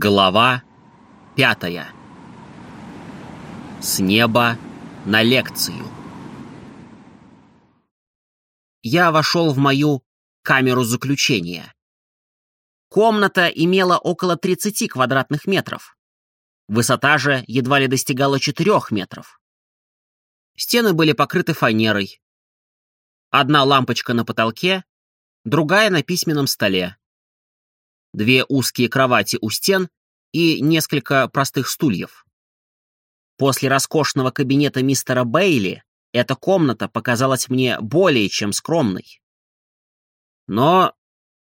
Глава пятая. С неба на лекцию. Я вошел в мою камеру заключения. Комната имела около 30 квадратных метров. Высота же едва ли достигала 4 метров. Стены были покрыты фанерой. Одна лампочка на потолке, другая на письменном столе две узкие кровати у стен и несколько простых стульев. После роскошного кабинета мистера Бейли эта комната показалась мне более чем скромной. Но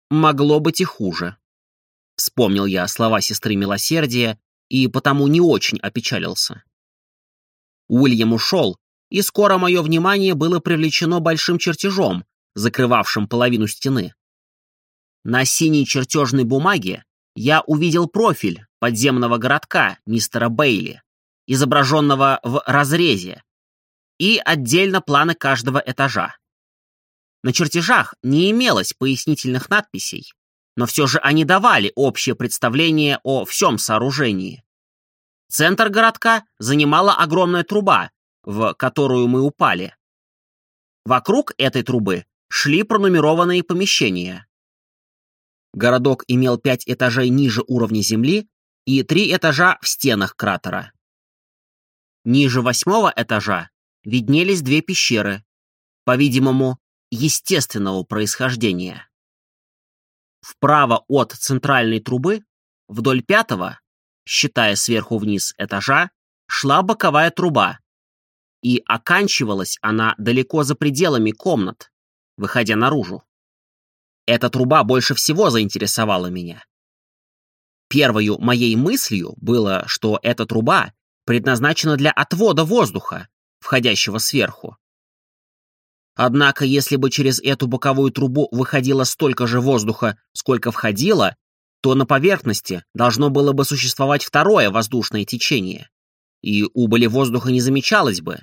могло быть и хуже. Вспомнил я слова сестры милосердия и потому не очень опечалился. Уильям ушел, и скоро мое внимание было привлечено большим чертежом, закрывавшим половину стены. На синей чертежной бумаге я увидел профиль подземного городка мистера Бейли, изображенного в разрезе, и отдельно планы каждого этажа. На чертежах не имелось пояснительных надписей, но все же они давали общее представление о всем сооружении. Центр городка занимала огромная труба, в которую мы упали. Вокруг этой трубы шли пронумерованные помещения. Городок имел пять этажей ниже уровня земли и три этажа в стенах кратера. Ниже восьмого этажа виднелись две пещеры, по-видимому, естественного происхождения. Вправо от центральной трубы, вдоль пятого, считая сверху вниз этажа, шла боковая труба, и оканчивалась она далеко за пределами комнат, выходя наружу. Эта труба больше всего заинтересовала меня. Первою моей мыслью было, что эта труба предназначена для отвода воздуха, входящего сверху. Однако, если бы через эту боковую трубу выходило столько же воздуха, сколько входило, то на поверхности должно было бы существовать второе воздушное течение, и убыли воздуха не замечалось бы,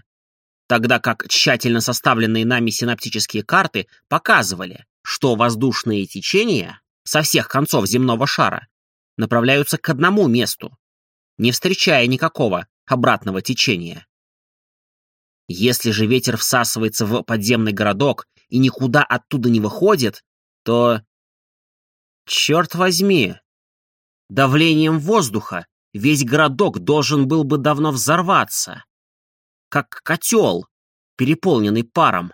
тогда как тщательно составленные нами синаптические карты показывали, что воздушные течения со всех концов земного шара направляются к одному месту, не встречая никакого обратного течения. Если же ветер всасывается в подземный городок и никуда оттуда не выходит, то... Черт возьми! Давлением воздуха весь городок должен был бы давно взорваться, как котел, переполненный паром.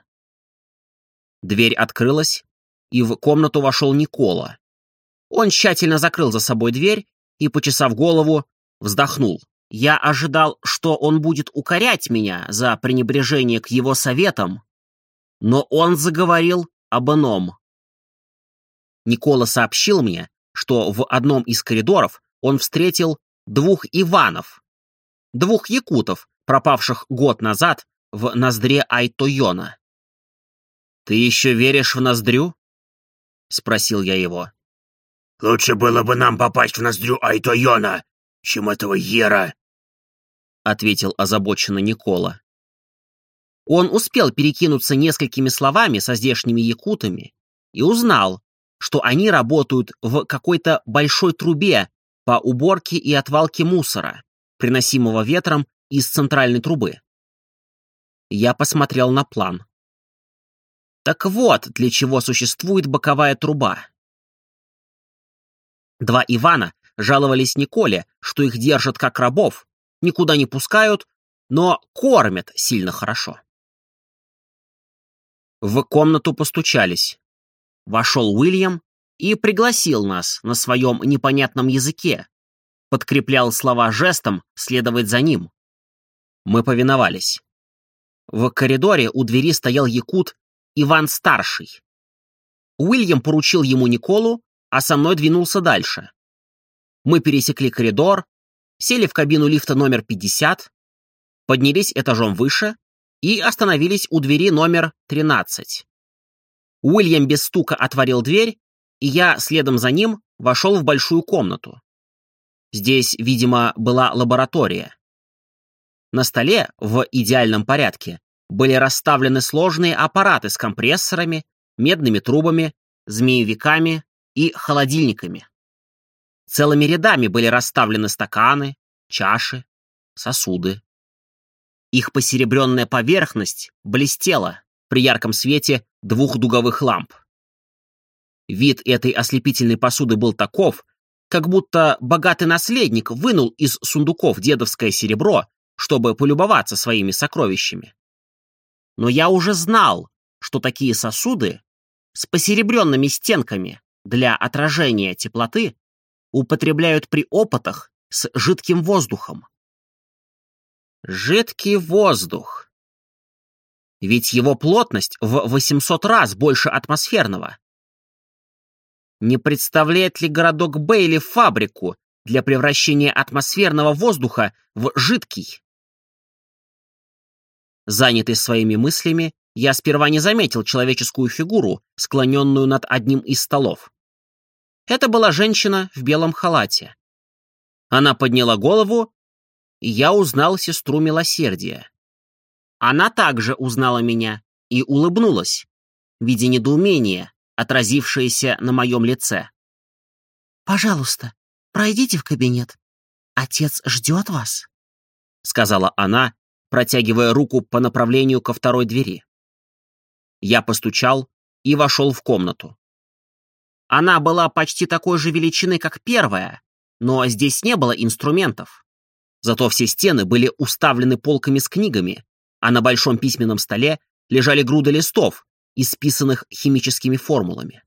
Дверь открылась, и в комнату вошел Никола. Он тщательно закрыл за собой дверь и, почесав голову, вздохнул. Я ожидал, что он будет укорять меня за пренебрежение к его советам, но он заговорил об ином. Никола сообщил мне, что в одном из коридоров он встретил двух Иванов, двух якутов, пропавших год назад в ноздре Айтойона. «Ты еще веришь в ноздрю?» — спросил я его. «Лучше было бы нам попасть в ноздрю Айтойона, чем этого Ера», — ответил озабоченно Никола. Он успел перекинуться несколькими словами со здешними якутами и узнал, что они работают в какой-то большой трубе по уборке и отвалке мусора, приносимого ветром из центральной трубы. Я посмотрел на план. Так вот, для чего существует боковая труба. Два Ивана жаловались Николе, что их держат как рабов, никуда не пускают, но кормят сильно хорошо. В комнату постучались. Вошел Уильям и пригласил нас на своем непонятном языке, подкреплял слова жестом следовать за ним. Мы повиновались. В коридоре у двери стоял якут Иван-старший. Уильям поручил ему Николу, а со мной двинулся дальше. Мы пересекли коридор, сели в кабину лифта номер 50, поднялись этажом выше и остановились у двери номер 13. Уильям без стука отворил дверь, и я, следом за ним, вошел в большую комнату. Здесь, видимо, была лаборатория. На столе, в идеальном порядке, были расставлены сложные аппараты с компрессорами, медными трубами, змеевиками и холодильниками. Целыми рядами были расставлены стаканы, чаши, сосуды. Их посеребренная поверхность блестела при ярком свете двух дуговых ламп. Вид этой ослепительной посуды был таков, как будто богатый наследник вынул из сундуков дедовское серебро, чтобы полюбоваться своими сокровищами. Но я уже знал, что такие сосуды с посеребренными стенками для отражения теплоты употребляют при опытах с жидким воздухом. Жидкий воздух. Ведь его плотность в 800 раз больше атмосферного. Не представляет ли городок Бейли фабрику для превращения атмосферного воздуха в жидкий? Занятый своими мыслями, я сперва не заметил человеческую фигуру, склоненную над одним из столов. Это была женщина в белом халате. Она подняла голову, и я узнал сестру милосердия. Она также узнала меня и улыбнулась, видя недоумение, отразившееся на моем лице. «Пожалуйста, пройдите в кабинет. Отец ждет вас», — сказала она, протягивая руку по направлению ко второй двери. Я постучал и вошел в комнату. Она была почти такой же величины, как первая, но здесь не было инструментов. Зато все стены были уставлены полками с книгами, а на большом письменном столе лежали груды листов, исписанных химическими формулами.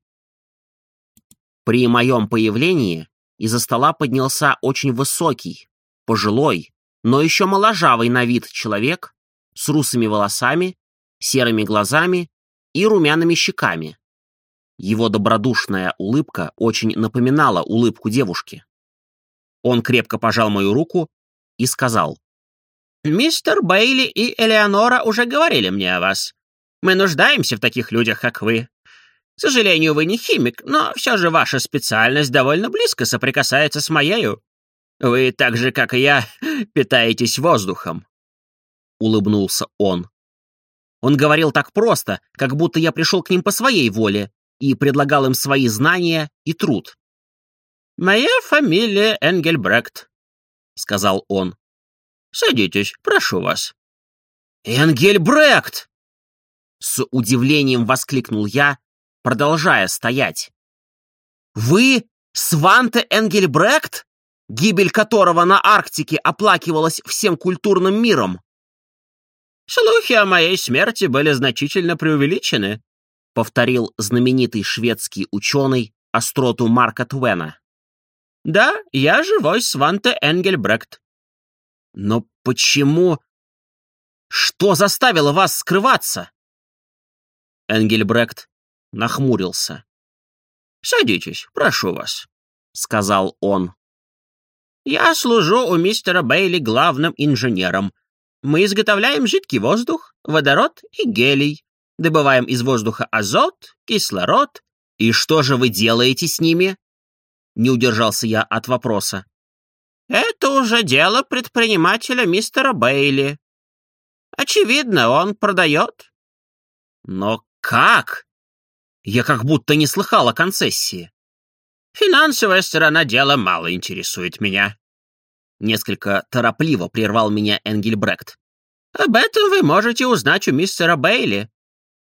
При моем появлении из-за стола поднялся очень высокий, пожилой, но еще моложавый на вид человек с русыми волосами, серыми глазами и румяными щеками. Его добродушная улыбка очень напоминала улыбку девушки. Он крепко пожал мою руку и сказал. «Мистер Бейли и Элеонора уже говорили мне о вас. Мы нуждаемся в таких людях, как вы. К сожалению, вы не химик, но все же ваша специальность довольно близко соприкасается с моею. Вы так же, как и я, питаетесь воздухом». Улыбнулся он. Он говорил так просто, как будто я пришел к ним по своей воле, и предлагал им свои знания и труд. «Моя фамилия Энгельбрект», — сказал он. «Садитесь, прошу вас». «Энгельбрект!» С удивлением воскликнул я, продолжая стоять. «Вы Сванте Энгельбрект, гибель которого на Арктике оплакивалась всем культурным миром?» «Слухи о моей смерти были значительно преувеличены», повторил знаменитый шведский ученый остроту Марка Твена. «Да, я живой Сванте Энгельбрект». «Но почему...» «Что заставило вас скрываться?» Энгельбрект нахмурился. «Садитесь, прошу вас», — сказал он. «Я служу у мистера Бейли главным инженером. Мы изготовляем жидкий воздух, водород и гелий добываем из воздуха азот, кислород. И что же вы делаете с ними? Не удержался я от вопроса. Это уже дело предпринимателя мистера Бейли. Очевидно, он продает. Но как? Я как будто не слыхал о концессии. Финансовая сторона дела мало интересует меня. Несколько торопливо прервал меня Энгельбрект. Об этом вы можете узнать у мистера Бейли.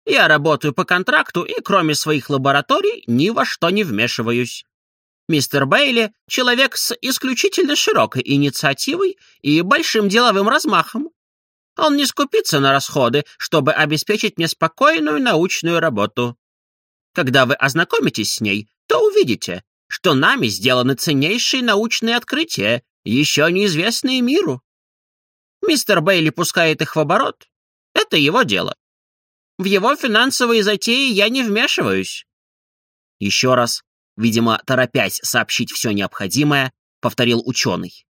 Я работаю по контракту и, кроме своих лабораторий, ни во что не вмешиваюсь. Мистер Бейли — человек с исключительно широкой инициативой и большим деловым размахом. Он не скупится на расходы, чтобы обеспечить мне спокойную научную работу. Когда вы ознакомитесь с ней, то увидите, что нами сделаны ценнейшие научные открытия, еще неизвестные миру. Мистер Бейли пускает их в оборот. Это его дело. В его финансовые затеи я не вмешиваюсь». Еще раз, видимо, торопясь сообщить все необходимое, повторил ученый.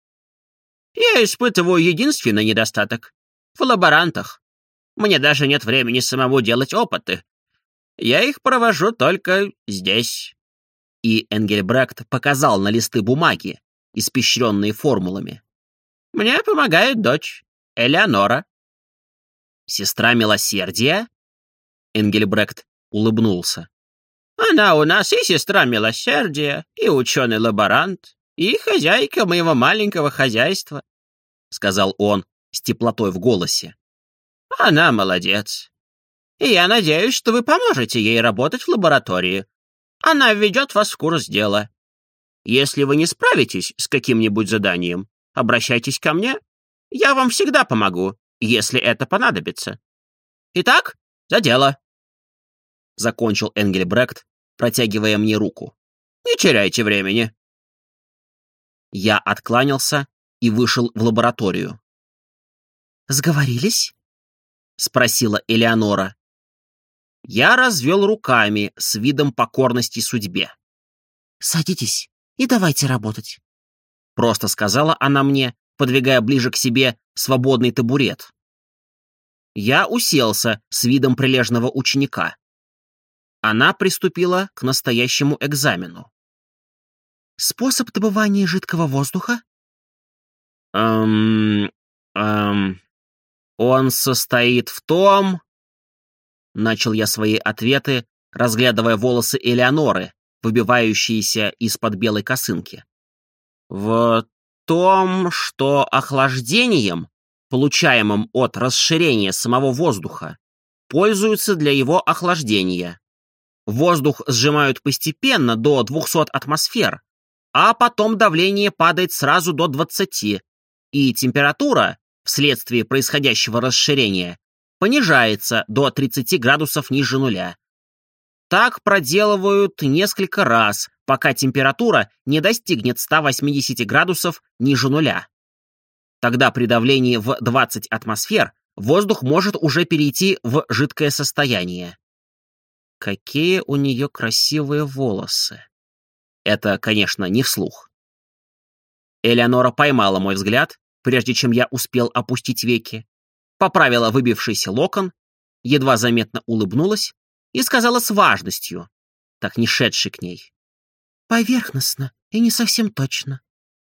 «Я испытываю единственный недостаток — в лаборантах. Мне даже нет времени самому делать опыты. Я их провожу только здесь». И Энгельбрект показал на листы бумаги, испещренные формулами. «Мне помогает дочь, Элеонора». «Сестра милосердия?» Энгельбрект улыбнулся. «Она у нас и сестра милосердия, и ученый-лаборант, И хозяйка моего маленького хозяйства, — сказал он с теплотой в голосе. Она молодец. И я надеюсь, что вы поможете ей работать в лаборатории. Она введет вас в курс дела. Если вы не справитесь с каким-нибудь заданием, обращайтесь ко мне. Я вам всегда помогу, если это понадобится. Итак, за дело. Закончил Энгельбрект, протягивая мне руку. Не теряйте времени. Я откланялся и вышел в лабораторию. «Сговорились?» — спросила Элеонора. Я развел руками с видом покорности судьбе. «Садитесь и давайте работать», — просто сказала она мне, подвигая ближе к себе свободный табурет. Я уселся с видом прилежного ученика. Она приступила к настоящему экзамену. «Способ добывания жидкого воздуха?» «Эм... эм... Он состоит в том...» Начал я свои ответы, разглядывая волосы Элеоноры, выбивающиеся из-под белой косынки. «В том, что охлаждением, получаемым от расширения самого воздуха, пользуются для его охлаждения. Воздух сжимают постепенно до 200 атмосфер, а потом давление падает сразу до 20, и температура, вследствие происходящего расширения, понижается до 30 градусов ниже нуля. Так проделывают несколько раз, пока температура не достигнет 180 градусов ниже нуля. Тогда при давлении в 20 атмосфер воздух может уже перейти в жидкое состояние. Какие у нее красивые волосы. Это, конечно, не вслух. Элеонора поймала мой взгляд, прежде чем я успел опустить веки, поправила выбившийся локон, едва заметно улыбнулась и сказала с важностью, так не шедшей к ней. «Поверхностно и не совсем точно.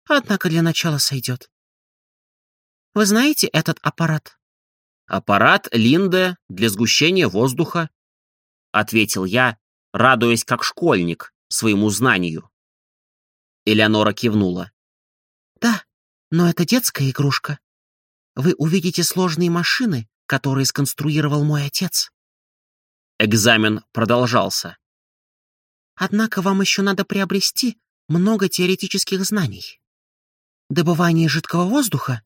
Однако для начала сойдет. Вы знаете этот аппарат?» «Аппарат Линде для сгущения воздуха», — ответил я, радуясь как школьник своему знанию. Элеонора кивнула. «Да, но это детская игрушка. Вы увидите сложные машины, которые сконструировал мой отец». Экзамен продолжался. «Однако вам еще надо приобрести много теоретических знаний. Добывание жидкого воздуха?»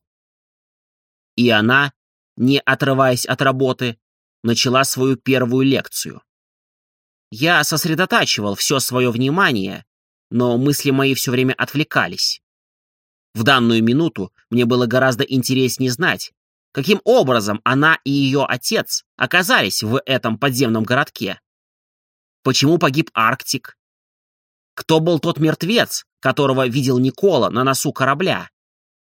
И она, не отрываясь от работы, начала свою первую лекцию. Я сосредотачивал все свое внимание, но мысли мои все время отвлекались. В данную минуту мне было гораздо интереснее знать, каким образом она и ее отец оказались в этом подземном городке. Почему погиб Арктик? Кто был тот мертвец, которого видел Никола на носу корабля?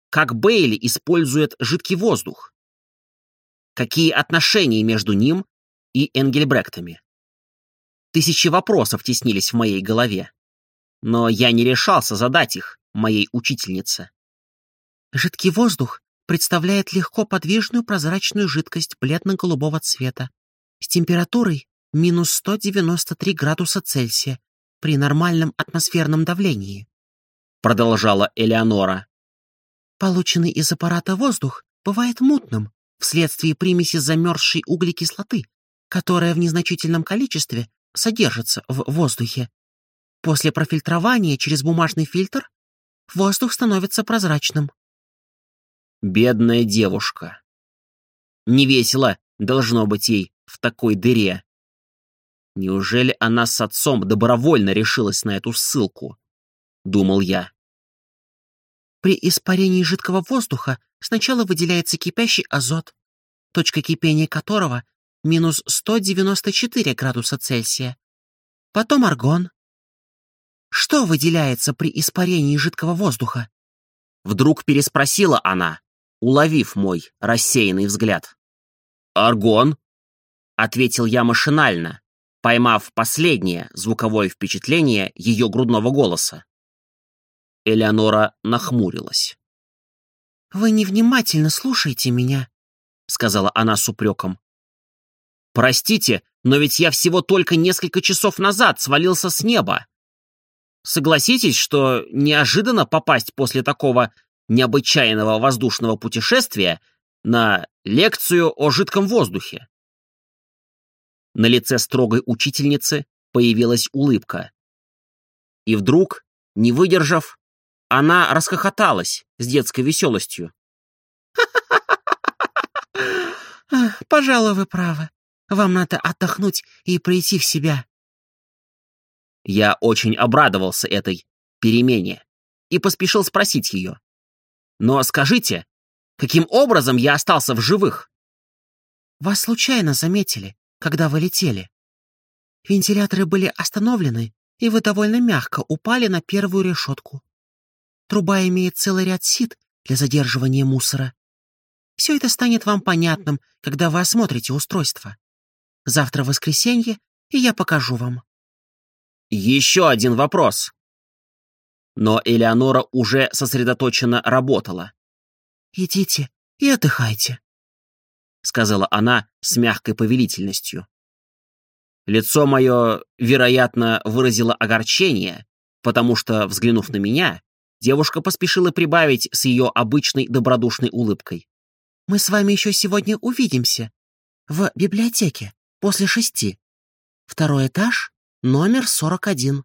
Как Бейли использует жидкий воздух? Какие отношения между ним и Энгельбректами? Тысячи вопросов теснились в моей голове, но я не решался задать их моей учительнице. Жидкий воздух представляет легко подвижную прозрачную жидкость бледно-голубого цвета с температурой минус 193 градуса Цельсия при нормальном атмосферном давлении. Продолжала Элеонора. Полученный из аппарата воздух бывает мутным вследствие примеси замерзшей углекислоты, которая в незначительном количестве содержится в воздухе. После профильтрования через бумажный фильтр воздух становится прозрачным. Бедная девушка. Невесело должно быть ей в такой дыре. Неужели она с отцом добровольно решилась на эту ссылку? Думал я. При испарении жидкого воздуха сначала выделяется кипящий азот, точка кипения которого минус 194 градуса Цельсия. Потом аргон. Что выделяется при испарении жидкого воздуха? Вдруг переспросила она, уловив мой рассеянный взгляд. «Аргон», — ответил я машинально, поймав последнее звуковое впечатление ее грудного голоса. Элеонора нахмурилась. «Вы невнимательно слушаете меня», — сказала она с упреком. «Простите, но ведь я всего только несколько часов назад свалился с неба». согласитесь, что неожиданно попасть после такого необычайного воздушного путешествия на лекцию о жидком воздухе. На лице строгой учительницы появилась улыбка. И вдруг, не выдержав, она расхохоталась с детской веселостью. «Пожалуй, вы правы. Вам надо отдохнуть и прийти в себя». Я очень обрадовался этой перемене и поспешил спросить ее. «Но скажите, каким образом я остался в живых?» «Вас случайно заметили, когда вы летели. Вентиляторы были остановлены, и вы довольно мягко упали на первую решетку. Труба имеет целый ряд сит для задерживания мусора. Все это станет вам понятным, когда вы осмотрите устройство. Завтра воскресенье, и я покажу вам. Еще один вопрос. Но Элеонора уже сосредоточенно работала. «Идите и отдыхайте», — сказала она с мягкой повелительностью. Лицо мое, вероятно, выразило огорчение, потому что, взглянув на меня, девушка поспешила прибавить с ее обычной добродушной улыбкой. «Мы с вами еще сегодня увидимся. В библиотеке, после шести. Второй этаж, номер сорок один».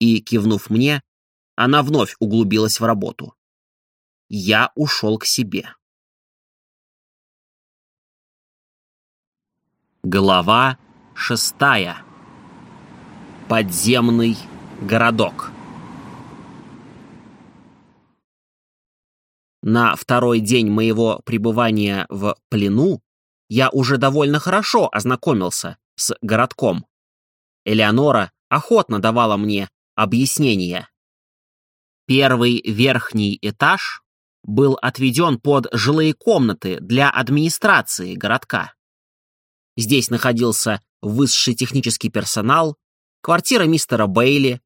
И, кивнув мне, она вновь углубилась в работу. Я ушел к себе. Глава шестая. Подземный городок. На второй день моего пребывания в плену я уже довольно хорошо ознакомился с городком. Элеонора охотно давала мне объяснения. Первый верхний этаж был отведен под жилые комнаты для администрации городка. Здесь находился высший технический персонал, квартира мистера Бейли,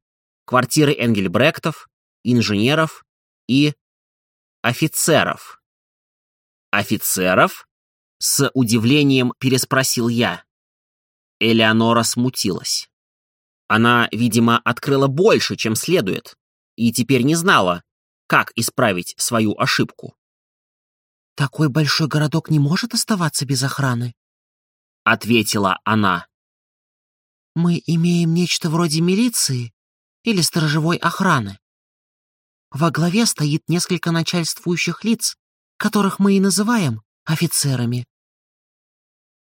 квартиры Энгельбректов, инженеров и офицеров. «Офицеров?» — с удивлением переспросил я. Элеонора смутилась. Она, видимо, открыла больше, чем следует, и теперь не знала, как исправить свою ошибку. «Такой большой городок не может оставаться без охраны», — ответила она. «Мы имеем нечто вроде милиции или сторожевой охраны. Во главе стоит несколько начальствующих лиц, которых мы и называем офицерами.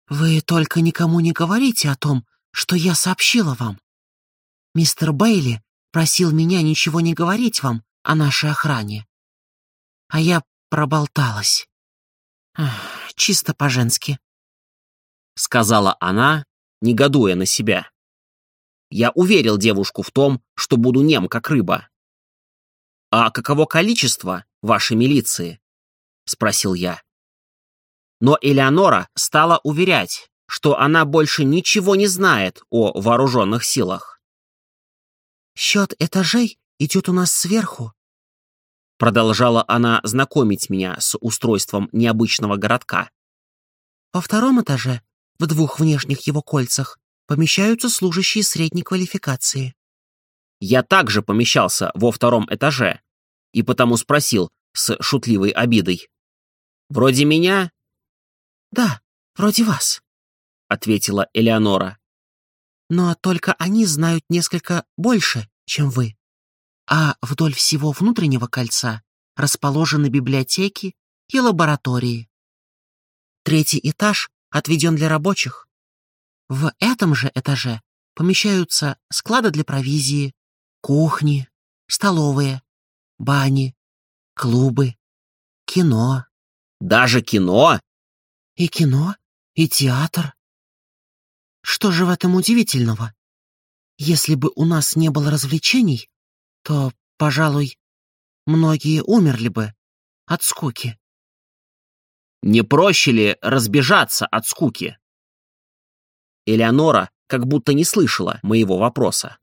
Вы только никому не говорите о том, что я сообщила вам. Мистер Бейли просил меня ничего не говорить вам о нашей охране. А я проболталась. Ах, чисто по-женски. Сказала она, негодуя на себя. Я уверил девушку в том, что буду нем, как рыба. «А каково количество вашей милиции?» — спросил я. Но Элеонора стала уверять, что она больше ничего не знает о вооруженных силах. «Счет этажей идет у нас сверху», — продолжала она знакомить меня с устройством необычного городка. «Во втором этаже, в двух внешних его кольцах, помещаются служащие средней квалификации. Я также помещался во втором этаже и потому спросил с шутливой обидой. «Вроде меня?» «Да, вроде вас», — ответила Элеонора. «Но только они знают несколько больше, чем вы. А вдоль всего внутреннего кольца расположены библиотеки и лаборатории. Третий этаж отведен для рабочих. В этом же этаже помещаются склады для провизии, кухни, столовые, бани, клубы, кино. Даже кино? И кино, и театр. Что же в этом удивительного? Если бы у нас не было развлечений, то, пожалуй, многие умерли бы от скуки. Не проще ли разбежаться от скуки? Элеонора как будто не слышала моего вопроса.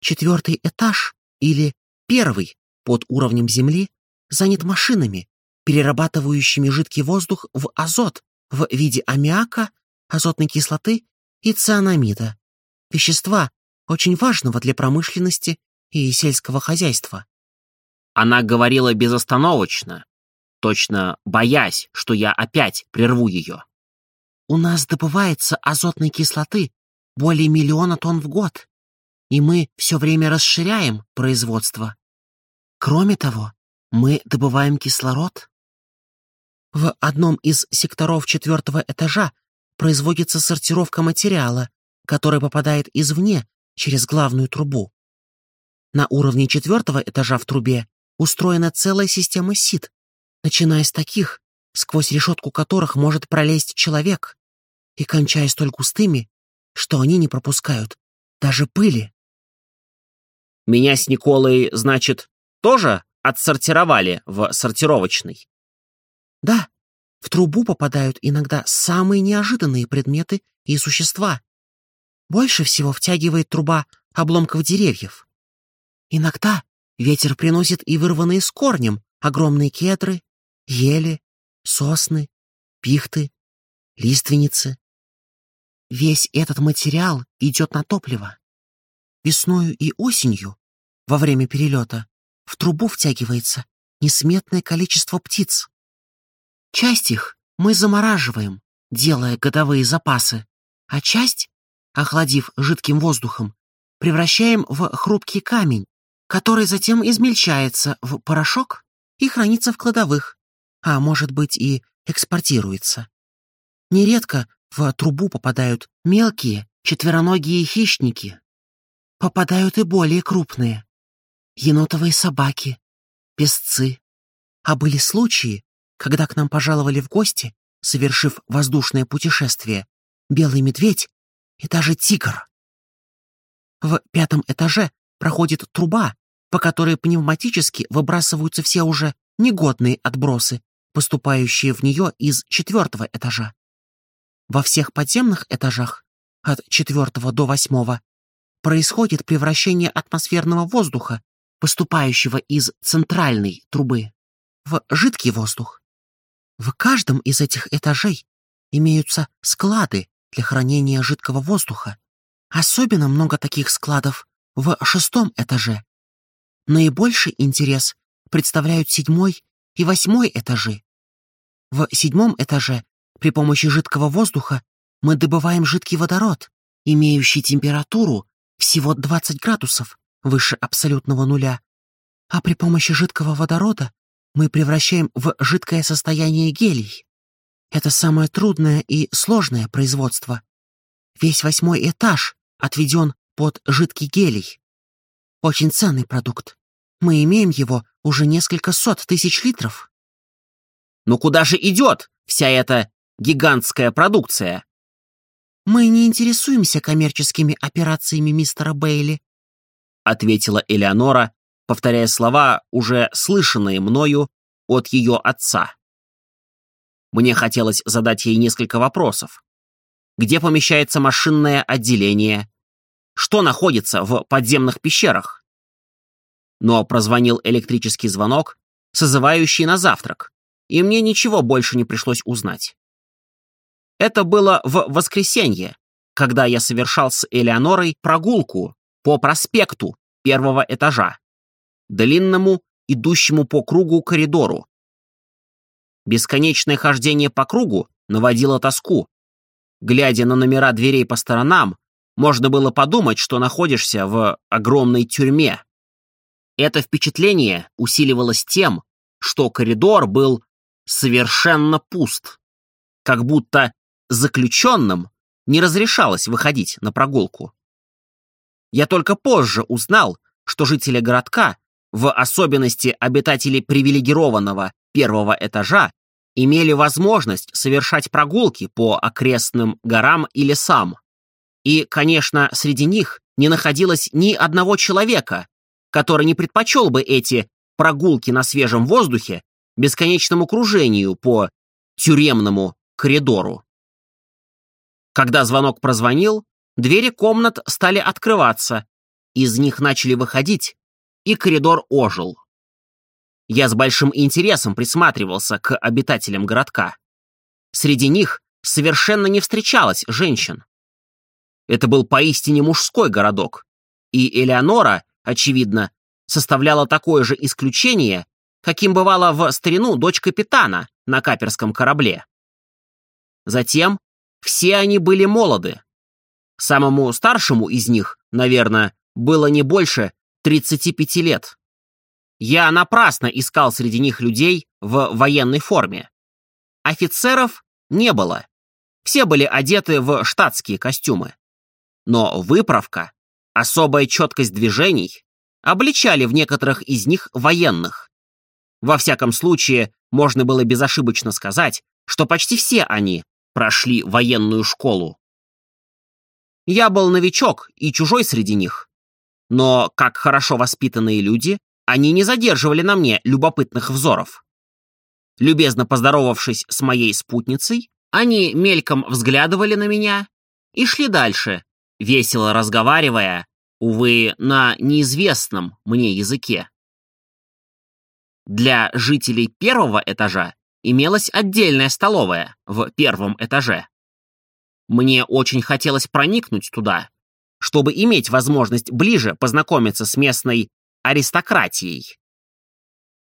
Четвертый этаж или первый под уровнем земли занят машинами, перерабатывающими жидкий воздух в азот в виде аммиака, азотной кислоты и цианамида. Вещества, очень важного для промышленности и сельского хозяйства. Она говорила безостановочно, точно боясь, что я опять прерву ее. У нас добывается азотной кислоты более миллиона тонн в год, и мы все время расширяем производство. Кроме того, мы добываем кислород. В одном из секторов четвертого этажа производится сортировка материала, который попадает извне через главную трубу. На уровне четвертого этажа в трубе устроена целая система сит, начиная с таких, сквозь решетку которых может пролезть человек, и кончая столь густыми, что они не пропускают даже пыли. Меня с Николой, значит, тоже отсортировали в сортировочный? Да, в трубу попадают иногда самые неожиданные предметы и существа. Больше всего втягивает труба обломков деревьев. Иногда ветер приносит и вырванные с корнем огромные кедры, ели, сосны, пихты, лиственницы. Весь этот материал идет на топливо. Весною и осенью, во время перелета, в трубу втягивается несметное количество птиц. Часть их мы замораживаем, делая годовые запасы, а часть, охладив жидким воздухом, превращаем в хрупкий камень, который затем измельчается в порошок и хранится в кладовых, а может быть и экспортируется. Нередко в трубу попадают мелкие четвероногие хищники. Попадают и более крупные. Енотовые собаки, песцы. А были случаи, когда к нам пожаловали в гости, совершив воздушное путешествие, белый медведь и даже тигр. В пятом этаже проходит труба, по которой пневматически выбрасываются все уже негодные отбросы, поступающие в нее из четвертого этажа. Во всех подземных этажах, от четвертого до восьмого, происходит превращение атмосферного воздуха, поступающего из центральной трубы, в жидкий воздух. В каждом из этих этажей имеются склады для хранения жидкого воздуха. Особенно много таких складов в шестом этаже. Наибольший интерес представляют седьмой и восьмой этажи. В седьмом этаже при помощи жидкого воздуха мы добываем жидкий водород, имеющий температуру всего 20 градусов выше абсолютного нуля, а при помощи жидкого водорода мы превращаем в жидкое состояние гелий. Это самое трудное и сложное производство. Весь восьмой этаж отведен под жидкий гелий. Очень ценный продукт. Мы имеем его уже несколько сот тысяч литров. Но куда же идет вся эта гигантская продукция? Мы не интересуемся коммерческими операциями мистера Бейли, ответила Элеонора, повторяя слова, уже слышанные мною от ее отца. Мне хотелось задать ей несколько вопросов. Где помещается машинное отделение? Что находится в подземных пещерах? Но прозвонил электрический звонок, созывающий на завтрак, и мне ничего больше не пришлось узнать. Это было в воскресенье, когда я совершал с Элеонорой прогулку по проспекту первого этажа, длинному, идущему по кругу коридору. Бесконечное хождение по кругу наводило тоску. Глядя на номера дверей по сторонам, можно было подумать, что находишься в огромной тюрьме. Это впечатление усиливалось тем, что коридор был совершенно пуст, как будто заключенным не разрешалось выходить на прогулку. Я только позже узнал, что жители городка, в особенности обитатели привилегированного первого этажа, имели возможность совершать прогулки по окрестным горам и лесам. И, конечно, среди них не находилось ни одного человека, который не предпочел бы эти прогулки на свежем воздухе бесконечному кружению по тюремному коридору. Когда звонок прозвонил, двери комнат стали открываться, из них начали выходить, и коридор ожил. Я с большим интересом присматривался к обитателям городка. Среди них совершенно не встречалось женщин. Это был поистине мужской городок, И Элеонора, очевидно, составляла такое же исключение, каким бывала в старину дочь капитана на каперском корабле. Затем все они были молоды. Самому старшему из них, наверное, было не больше 35 лет. Я напрасно искал среди них людей в военной форме. Офицеров не было. Все были одеты в штатские костюмы. Но выправка, особая четкость движений обличали в некоторых из них военных. Во всяком случае, можно было безошибочно сказать, что почти все они прошли военную школу. Я был новичок и чужой среди них. Но, как хорошо воспитанные люди, они не задерживали на мне любопытных взоров. Любезно поздоровавшись с моей спутницей, они мельком взглядывали на меня и шли дальше, весело разговаривая, увы, на неизвестном мне языке. Для жителей первого этажа имелась отдельная столовая в первом этаже. Мне очень хотелось проникнуть туда, чтобы иметь возможность ближе познакомиться с местной аристократией.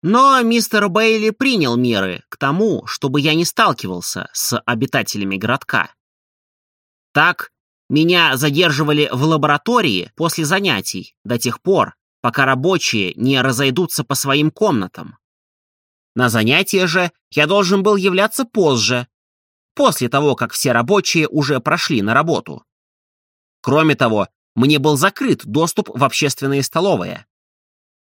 Но мистер Бейли принял меры к тому, чтобы я не сталкивался с обитателями городка. Так, меня задерживали в лаборатории после занятий до тех пор, пока рабочие не разойдутся по своим комнатам. На занятия же я должен был являться позже, после того, как все рабочие уже прошли на работу. Кроме того, мне был закрыт доступ в общественные столовые.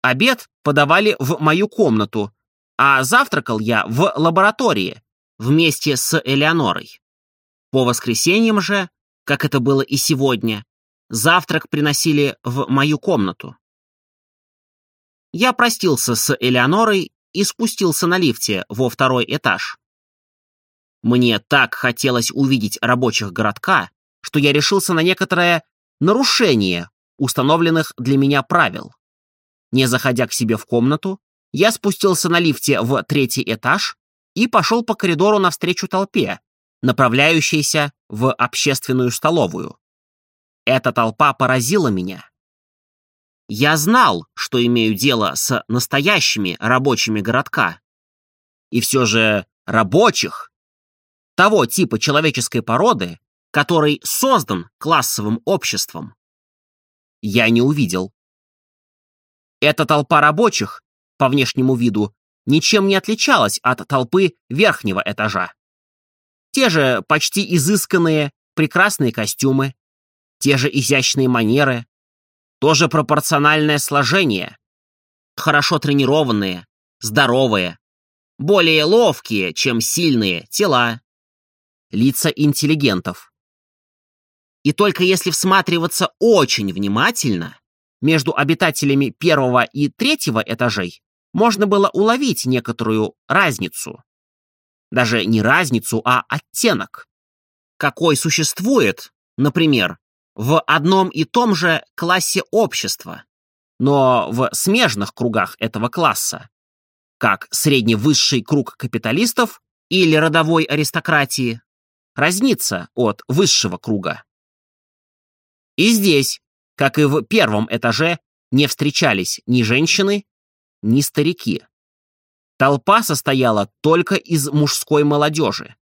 Обед подавали в мою комнату, а завтракал я в лаборатории вместе с Элеонорой. По воскресеньям же, как это было и сегодня, завтрак приносили в мою комнату. Я простился с Элеонорой и спустился на лифте во второй этаж. Мне так хотелось увидеть рабочих городка, что я решился на некоторое нарушение установленных для меня правил. Не заходя к себе в комнату, я спустился на лифте в третий этаж и пошел по коридору навстречу толпе, направляющейся в общественную столовую. Эта толпа поразила меня. Я знал, что имею дело с настоящими рабочими городка. И все же рабочих, того типа человеческой породы, который создан классовым обществом, я не увидел. Эта толпа рабочих, по внешнему виду, ничем не отличалась от толпы верхнего этажа. Те же почти изысканные, прекрасные костюмы, те же изящные манеры, тоже пропорциональное сложение, хорошо тренированные, здоровые, более ловкие, чем сильные тела, лица интеллигентов. И только если всматриваться очень внимательно, между обитателями первого и третьего этажей можно было уловить некоторую разницу. Даже не разницу, а оттенок. Какой существует, например, в одном и том же классе общества, но в смежных кругах этого класса, как средневысший круг капиталистов или родовой аристократии, разнится от высшего круга. И здесь как и в первом этаже, не встречались ни женщины, ни старики. Толпа состояла только из мужской молодежи.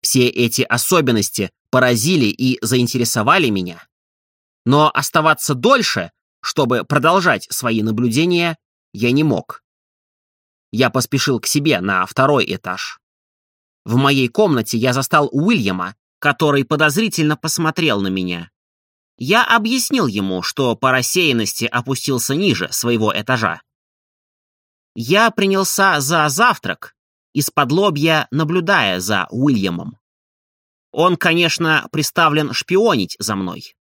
Все эти особенности поразили и заинтересовали меня. Но оставаться дольше, чтобы продолжать свои наблюдения, я не мог. Я поспешил к себе на второй этаж. В моей комнате я застал Уильяма, который подозрительно посмотрел на меня. Я объяснил ему, что по рассеянности опустился ниже своего этажа. Я принялся за завтрак, из-под лобья наблюдая за Уильямом. Он, конечно, приставлен шпионить за мной.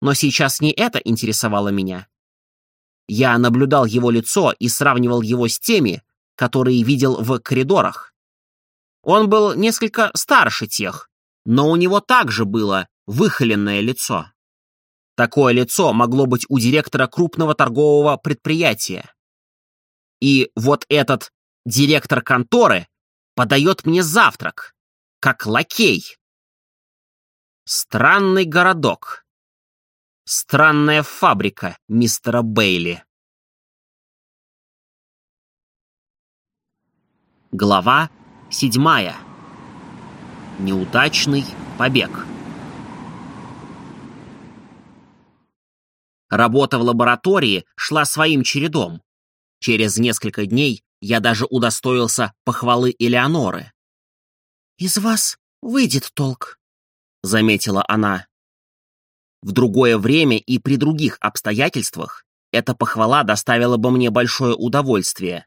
Но сейчас не это интересовало меня. Я наблюдал его лицо и сравнивал его с теми, которые видел в коридорах. Он был несколько старше тех, но у него также было выхоленное лицо. Такое лицо могло быть у директора крупного торгового предприятия. И вот этот директор конторы подает мне завтрак, как лакей. Странный городок, Странная фабрика мистера Бейли. Глава седьмая. Неудачный побег. Работа в лаборатории шла своим чередом. Через несколько дней я даже удостоился похвалы Элеоноры. «Из вас выйдет толк», — заметила она. В другое время и при других обстоятельствах эта похвала доставила бы мне большое удовольствие.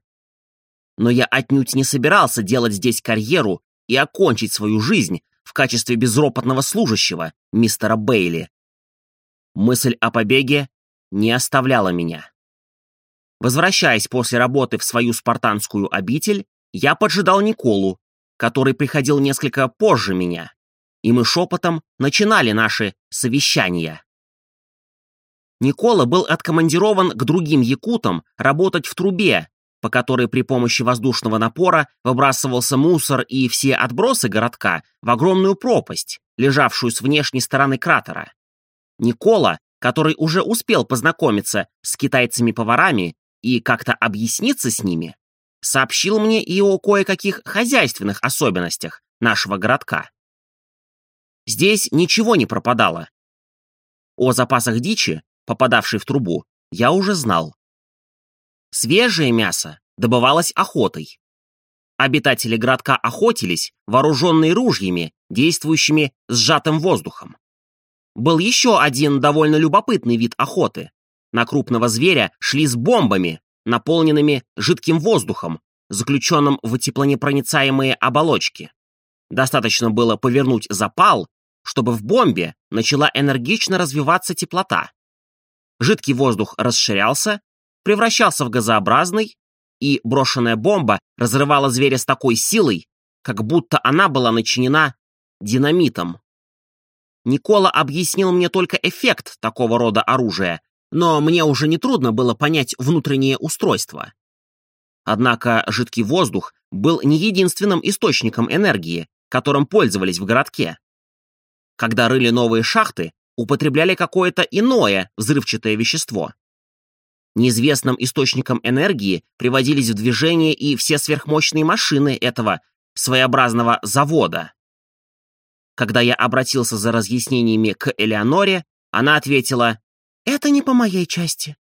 Но я отнюдь не собирался делать здесь карьеру и окончить свою жизнь в качестве безропотного служащего мистера Бейли. Мысль о побеге не оставляла меня. Возвращаясь после работы в свою спартанскую обитель, я поджидал Николу, который приходил несколько позже меня, и мы шепотом начинали наши совещания. Никола был откомандирован к другим якутам работать в трубе, по которой при помощи воздушного напора выбрасывался мусор и все отбросы городка в огромную пропасть, лежавшую с внешней стороны кратера. Никола, который уже успел познакомиться с китайцами-поварами и как-то объясниться с ними, сообщил мне и о кое-каких хозяйственных особенностях нашего городка. Здесь ничего не пропадало. О запасах дичи, попадавшей в трубу, я уже знал. Свежее мясо добывалось охотой. Обитатели городка охотились, вооруженные ружьями, действующими сжатым воздухом. Был еще один довольно любопытный вид охоты. На крупного зверя шли с бомбами, наполненными жидким воздухом, заключенным в теплонепроницаемые оболочки. Достаточно было повернуть запал, чтобы в бомбе начала энергично развиваться теплота. Жидкий воздух расширялся, превращался в газообразный, и брошенная бомба разрывала зверя с такой силой, как будто она была начинена динамитом. Никола объяснил мне только эффект такого рода оружия, но мне уже нетрудно было понять внутреннее устройство. Однако жидкий воздух был не единственным источником энергии, которым пользовались в городке. Когда рыли новые шахты, употребляли какое-то иное взрывчатое вещество. Неизвестным источником энергии приводились в движение и все сверхмощные машины этого своеобразного завода. Когда я обратился за разъяснениями к Элеоноре, она ответила, «Это не по моей части».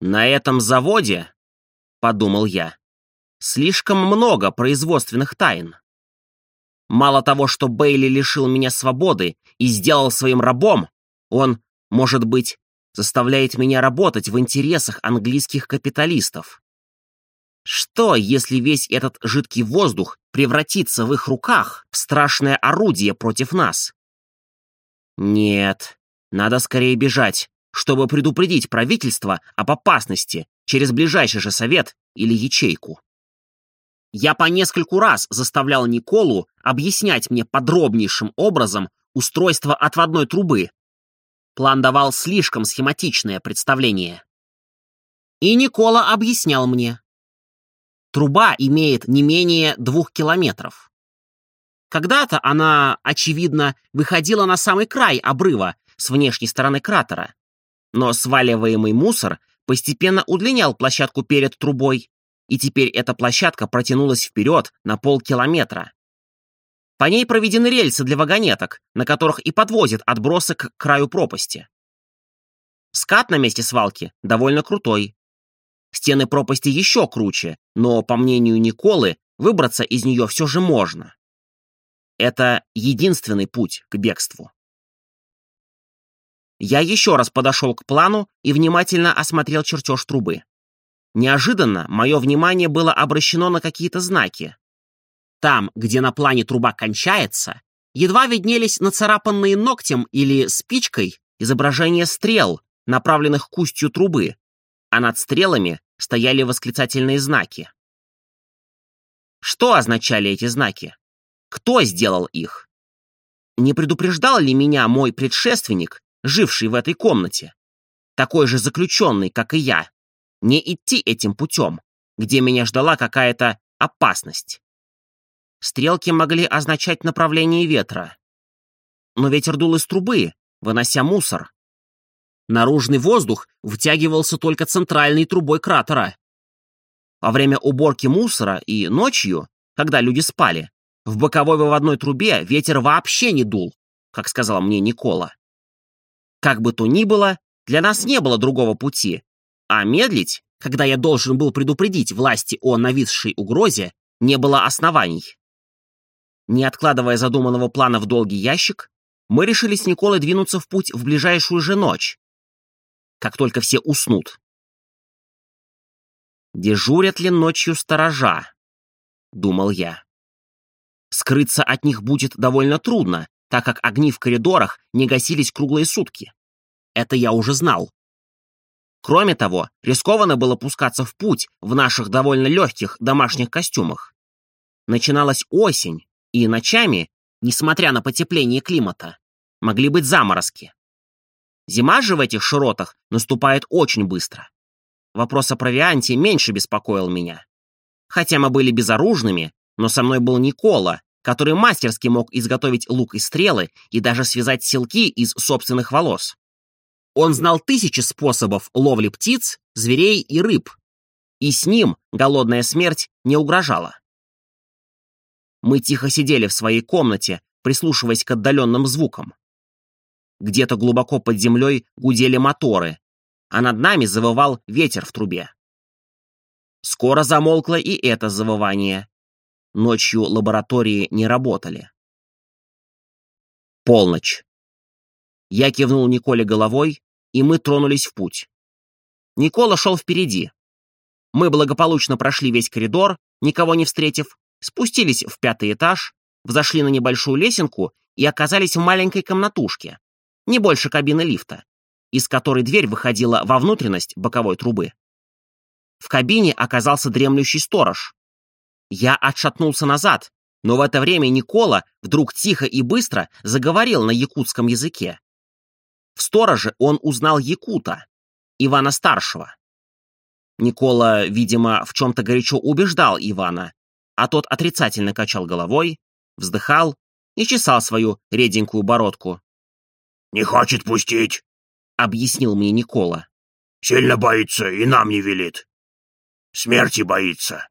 «На этом заводе, — подумал я, — слишком много производственных тайн. Мало того, что Бейли лишил меня свободы и сделал своим рабом, он, может быть, заставляет меня работать в интересах английских капиталистов. Что, если весь этот жидкий воздух превратится в их руках в страшное орудие против нас? Нет, надо скорее бежать, чтобы предупредить правительство об опасности через ближайший же совет или ячейку. Я по нескольку раз заставлял Николу объяснять мне подробнейшим образом устройство отводной трубы, План давал слишком схематичное представление. И Никола объяснял мне. Труба имеет не менее двух километров. Когда-то она, очевидно, выходила на самый край обрыва с внешней стороны кратера, но сваливаемый мусор постепенно удлинял площадку перед трубой, и теперь эта площадка протянулась вперед на полкилометра. По ней проведены рельсы для вагонеток, на которых и подвозят отбросы к краю пропасти. Скат на месте свалки довольно крутой. Стены пропасти еще круче, но, по мнению Николы, выбраться из нее все же можно. Это единственный путь к бегству. Я еще раз подошел к плану и внимательно осмотрел чертеж трубы. Неожиданно мое внимание было обращено на какие-то знаки. Там, где на плане труба кончается, едва виднелись нацарапанные ногтем или спичкой изображения стрел, направленных к устью трубы, а над стрелами стояли восклицательные знаки. Что означали эти знаки? Кто сделал их? Не предупреждал ли меня мой предшественник, живший в этой комнате, такой же заключенный, как и я, не идти этим путем, где меня ждала какая-то опасность? Стрелки могли означать направление ветра. Но ветер дул из трубы, вынося мусор. Наружный воздух втягивался только центральной трубой кратера. Во время уборки мусора и ночью, когда люди спали, в боковой выводной трубе ветер вообще не дул, как сказал мне Никола. Как бы то ни было, для нас не было другого пути, а медлить, когда я должен был предупредить власти о нависшей угрозе, не было оснований. Не откладывая задуманного плана в долгий ящик, мы решили с Николой двинуться в путь в ближайшую же ночь, как только все уснут. «Дежурят ли ночью сторожа?» — думал я. Скрыться от них будет довольно трудно, так как огни в коридорах не гасились круглые сутки. Это я уже знал. Кроме того, рискованно было пускаться в путь в наших довольно легких домашних костюмах. Начиналась осень, и ночами, несмотря на потепление климата, могли быть заморозки. Зима же в этих широтах наступает очень быстро. Вопрос о провианте меньше беспокоил меня. Хотя мы были безоружными, но со мной был Никола, который мастерски мог изготовить лук и стрелы и даже связать селки из собственных волос. Он знал тысячи способов ловли птиц, зверей и рыб, и с ним голодная смерть не угрожала. Мы тихо сидели в своей комнате, прислушиваясь к отдаленным звукам. Где-то глубоко под землей гудели моторы, а над нами завывал ветер в трубе. Скоро замолкло и это завывание. Ночью лаборатории не работали. Полночь. Я кивнул Николе головой, и мы тронулись в путь. Никола шел впереди. Мы благополучно прошли весь коридор, никого не встретив, спустились в пятый этаж, взошли на небольшую лесенку и оказались в маленькой комнатушке, не больше кабины лифта, из которой дверь выходила во внутренность боковой трубы. В кабине оказался дремлющий сторож. Я отшатнулся назад, но в это время Никола вдруг тихо и быстро заговорил на якутском языке. В стороже он узнал якута, Ивана Старшего. Никола, видимо, в чем-то горячо убеждал Ивана, а тот отрицательно качал головой, вздыхал и чесал свою реденькую бородку. «Не хочет пустить», — объяснил мне Никола. «Сильно боится и нам не велит. Смерти боится».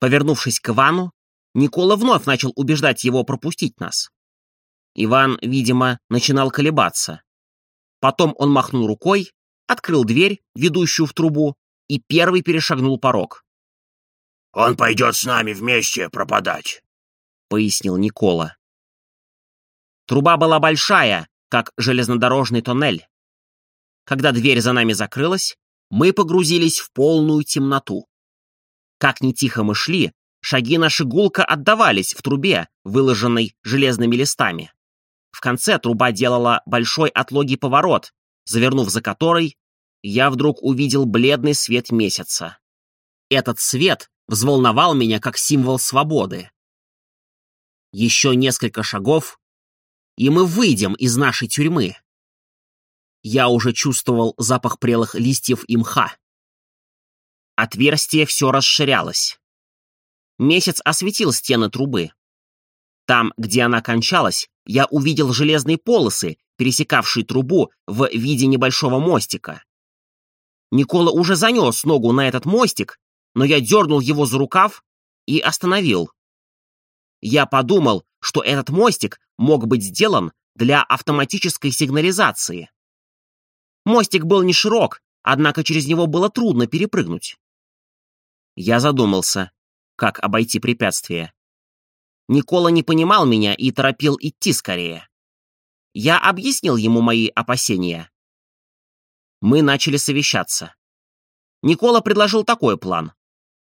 Повернувшись к Ивану, Никола вновь начал убеждать его пропустить нас. Иван, видимо, начинал колебаться. Потом он махнул рукой, открыл дверь, ведущую в трубу, и первый перешагнул порог. «Он пойдет с нами вместе пропадать», — пояснил Никола. Труба была большая, как железнодорожный тоннель. Когда дверь за нами закрылась, мы погрузились в полную темноту. Как ни тихо мы шли, шаги наши гулко отдавались в трубе, выложенной железными листами. В конце труба делала большой отлогий поворот, завернув за который, я вдруг увидел бледный свет месяца. Этот свет взволновал меня как символ свободы. Еще несколько шагов, и мы выйдем из нашей тюрьмы. Я уже чувствовал запах прелых листьев и мха. Отверстие все расширялось. Месяц осветил стены трубы. Там, где она кончалась, я увидел железные полосы, пересекавшие трубу в виде небольшого мостика. Никола уже занес ногу на этот мостик, но я дернул его за рукав и остановил. Я подумал, что этот мостик мог быть сделан для автоматической сигнализации. Мостик был не широк, однако через него было трудно перепрыгнуть. Я задумался, как обойти препятствие. Никола не понимал меня и торопил идти скорее. Я объяснил ему мои опасения. Мы начали совещаться. Никола предложил такой план.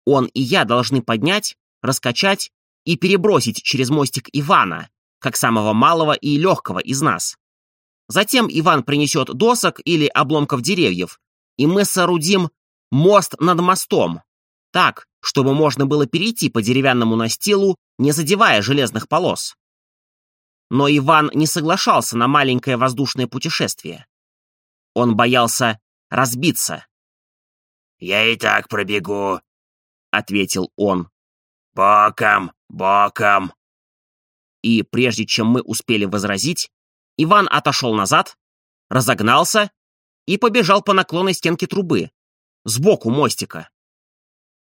Он и я должны поднять, раскачать и перебросить через мостик Ивана, как самого малого и легкого из нас. Затем Иван принесет досок или обломков деревьев, и мы соорудим мост над мостом, так, чтобы можно было перейти по деревянному настилу, не задевая железных полос. Но Иван не соглашался на маленькое воздушное путешествие. Он боялся разбиться. «Я и так пробегу», — ответил он. «Боком, боком». И прежде чем мы успели возразить, Иван отошел назад, разогнался и побежал по наклонной стенке трубы, сбоку мостика.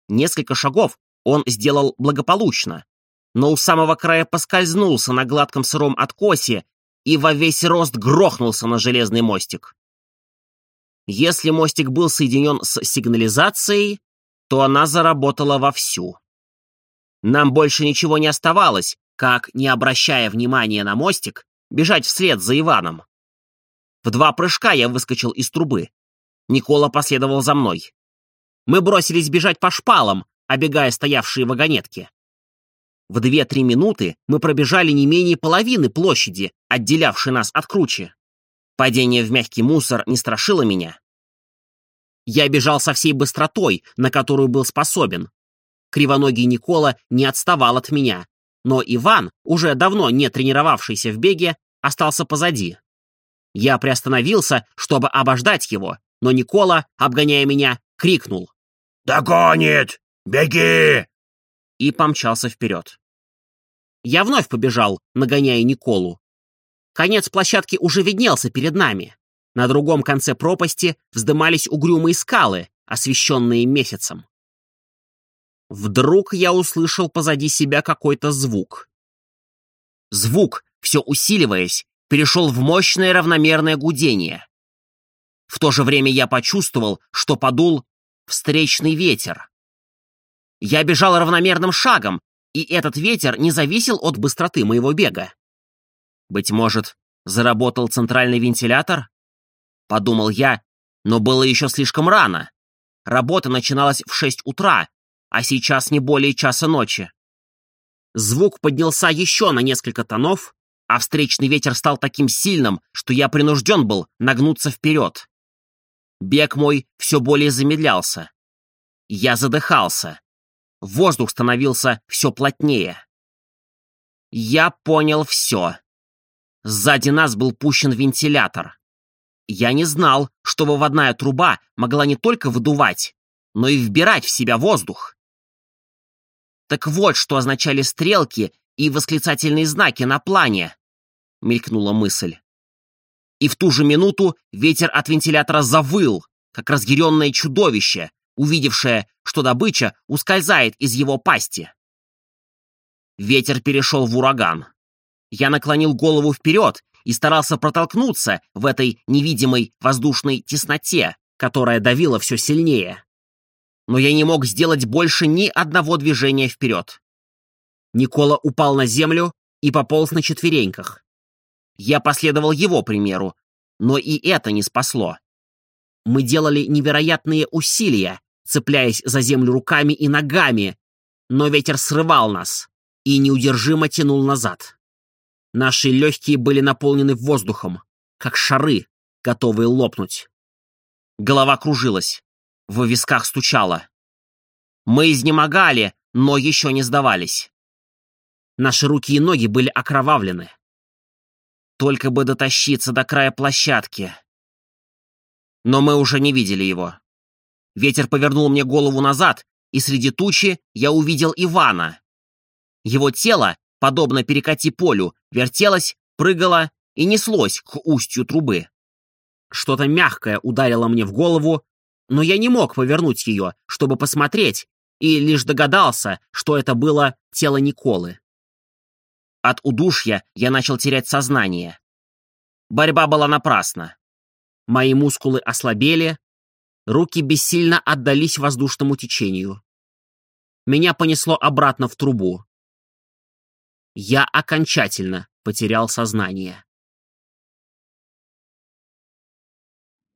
Несколько шагов он сделал благополучно, но у самого края поскользнулся на гладком сыром откосе и во весь рост грохнулся на железный мостик. Если мостик был соединен с сигнализацией, то она заработала вовсю. Нам больше ничего не оставалось, как, не обращая внимания на мостик, бежать вслед за Иваном. В два прыжка я выскочил из трубы. Никола последовал за мной. Мы бросились бежать по шпалам, обегая стоявшие вагонетки. В две-три минуты мы пробежали не менее половины площади, отделявшей нас от кручи. Падение в мягкий мусор не страшило меня. Я бежал со всей быстротой, на которую был способен. Кривоногий Никола не отставал от меня, но Иван, уже давно не тренировавшийся в беге, остался позади. Я приостановился, чтобы обождать его, но Никола, обгоняя меня, крикнул. «Догонит! Беги!» и помчался вперед. Я вновь побежал, нагоняя Николу. Конец площадки уже виднелся перед нами. На другом конце пропасти вздымались угрюмые скалы, освещенные месяцем. Вдруг я услышал позади себя какой-то звук. Звук, все усиливаясь, перешел в мощное равномерное гудение. В то же время я почувствовал, что подул встречный ветер. Я бежал равномерным шагом, и этот ветер не зависел от быстроты моего бега. Быть может, заработал центральный вентилятор? Подумал я, но было еще слишком рано. Работа начиналась в шесть утра, а сейчас не более часа ночи. Звук поднялся еще на несколько тонов, а встречный ветер стал таким сильным, что я принужден был нагнуться вперед. Бег мой все более замедлялся. Я задыхался. Воздух становился все плотнее. Я понял все. Сзади нас был пущен вентилятор. Я не знал, что выводная труба могла не только выдувать, но и вбирать в себя воздух. Так вот, что означали стрелки и восклицательные знаки на плане, мелькнула мысль. И в ту же минуту ветер от вентилятора завыл, как разъяренное чудовище, увидевшее, что добыча ускользает из его пасти. Ветер перешел в ураган. Я наклонил голову вперед и старался протолкнуться в этой невидимой воздушной тесноте, которая давила все сильнее но я не мог сделать больше ни одного движения вперед. Никола упал на землю и пополз на четвереньках. Я последовал его примеру, но и это не спасло. Мы делали невероятные усилия, цепляясь за землю руками и ногами, но ветер срывал нас и неудержимо тянул назад. Наши легкие были наполнены воздухом, как шары, готовые лопнуть. Голова кружилась в висках стучало. Мы изнемогали, но еще не сдавались. Наши руки и ноги были окровавлены. Только бы дотащиться до края площадки. Но мы уже не видели его. Ветер повернул мне голову назад, и среди тучи я увидел Ивана. Его тело, подобно перекати полю, вертелось, прыгало и неслось к устью трубы. Что-то мягкое ударило мне в голову, но я не мог повернуть ее, чтобы посмотреть, и лишь догадался, что это было тело Николы. От удушья я начал терять сознание. Борьба была напрасна. Мои мускулы ослабели, руки бессильно отдались воздушному течению. Меня понесло обратно в трубу. Я окончательно потерял сознание.